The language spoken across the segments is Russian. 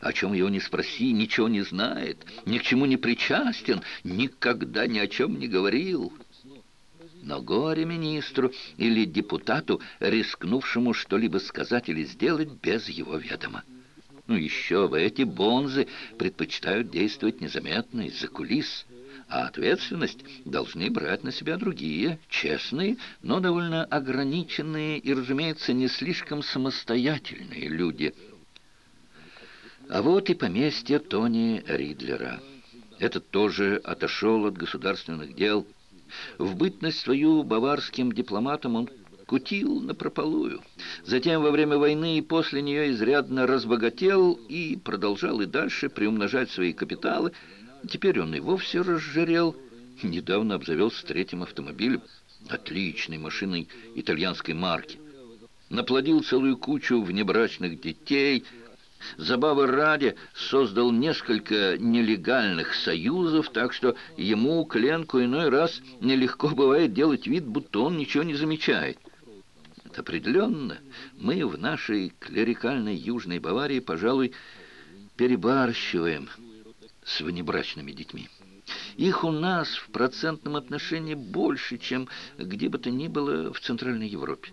О чем его не спроси, ничего не знает, ни к чему не причастен, никогда ни о чем не говорил. Но горе министру или депутату, рискнувшему что-либо сказать или сделать без его ведома. Ну еще бы, эти бонзы предпочитают действовать незаметно из-за кулис, а ответственность должны брать на себя другие, честные, но довольно ограниченные и, разумеется, не слишком самостоятельные люди. А вот и поместье Тони Ридлера. Этот тоже отошел от государственных дел, в бытность свою баварским дипломатом он кутил напропалую. Затем во время войны и после нее изрядно разбогател и продолжал и дальше приумножать свои капиталы. Теперь он и вовсе разжирел. Недавно обзавелся третьим автомобилем, отличной машиной итальянской марки. Наплодил целую кучу внебрачных детей – Забавы ради создал несколько нелегальных союзов, так что ему, Кленку, иной раз нелегко бывает делать вид, будто он ничего не замечает. Определенно, мы в нашей клерикальной Южной Баварии, пожалуй, перебарщиваем с внебрачными детьми. Их у нас в процентном отношении больше, чем где бы то ни было в Центральной Европе.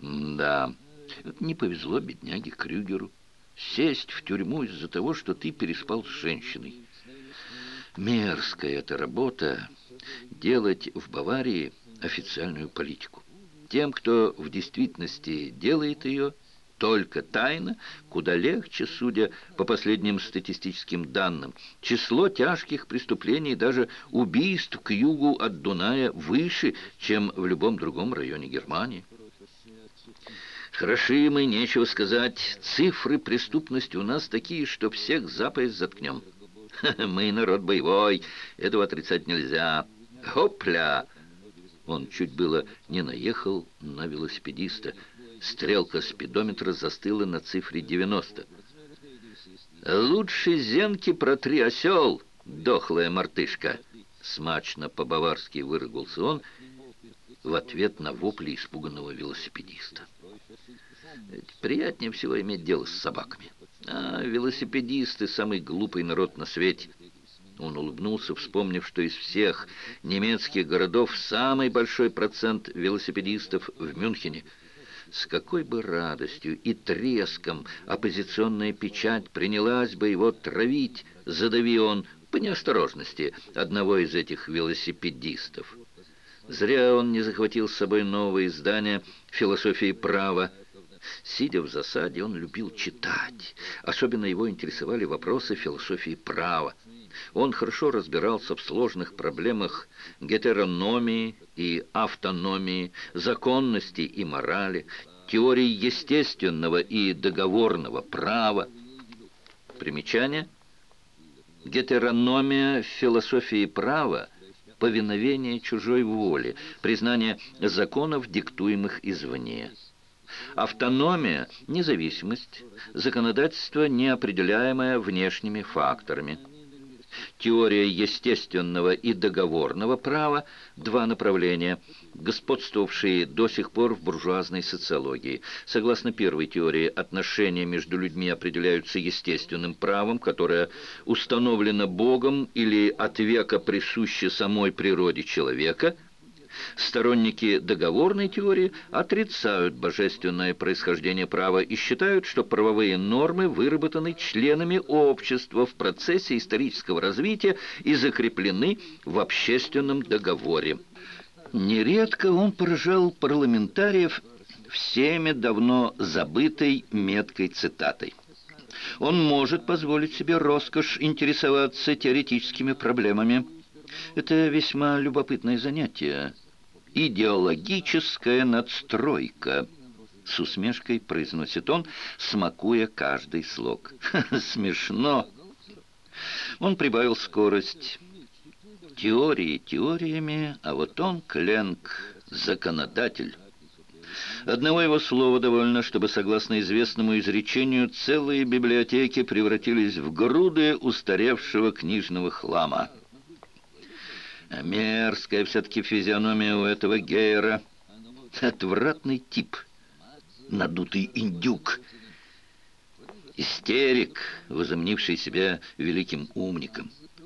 Да, не повезло бедняге Крюгеру сесть в тюрьму из-за того, что ты переспал с женщиной. Мерзкая эта работа — делать в Баварии официальную политику. Тем, кто в действительности делает ее, только тайно, куда легче, судя по последним статистическим данным. Число тяжких преступлений, даже убийств к югу от Дуная, выше, чем в любом другом районе Германии. Хороши мы, нечего сказать. Цифры преступности у нас такие, что всех за пояс заткнем. Мы народ боевой, этого отрицать нельзя. Хопля! Он чуть было не наехал на велосипедиста. Стрелка спидометра застыла на цифре 90. «Лучше зенки протри, осел, дохлая мартышка!» Смачно по-баварски выругался он в ответ на вопли испуганного велосипедиста. Приятнее всего иметь дело с собаками. А велосипедисты — самый глупый народ на свете. Он улыбнулся, вспомнив, что из всех немецких городов самый большой процент велосипедистов в Мюнхене. С какой бы радостью и треском оппозиционная печать принялась бы его травить, задави он по неосторожности одного из этих велосипедистов. Зря он не захватил с собой новое издание «Философии права», Сидя в засаде, он любил читать. Особенно его интересовали вопросы философии права. Он хорошо разбирался в сложных проблемах гетерономии и автономии, законности и морали, теории естественного и договорного права. Примечание. Гетерономия в философии права – повиновение чужой воле, признание законов, диктуемых извне. Автономия, независимость, законодательство, неопределяемое внешними факторами. Теория естественного и договорного права – два направления, господствовавшие до сих пор в буржуазной социологии. Согласно первой теории, отношения между людьми определяются естественным правом, которое установлено Богом или от века присуще самой природе человека – Сторонники договорной теории отрицают божественное происхождение права и считают, что правовые нормы выработаны членами общества в процессе исторического развития и закреплены в общественном договоре. Нередко он поражал парламентариев всеми давно забытой меткой цитатой. Он может позволить себе роскошь интересоваться теоретическими проблемами. Это весьма любопытное занятие идеологическая надстройка», — с усмешкой произносит он, смакуя каждый слог. «Смешно!» Он прибавил скорость. Теории теориями, а вот он, Кленк, законодатель. Одного его слова довольно, чтобы, согласно известному изречению, целые библиотеки превратились в груды устаревшего книжного хлама. Мерзкая все-таки физиономия у этого Гейера. Отвратный тип. Надутый индюк. истерик, возомнивший себя великим умником.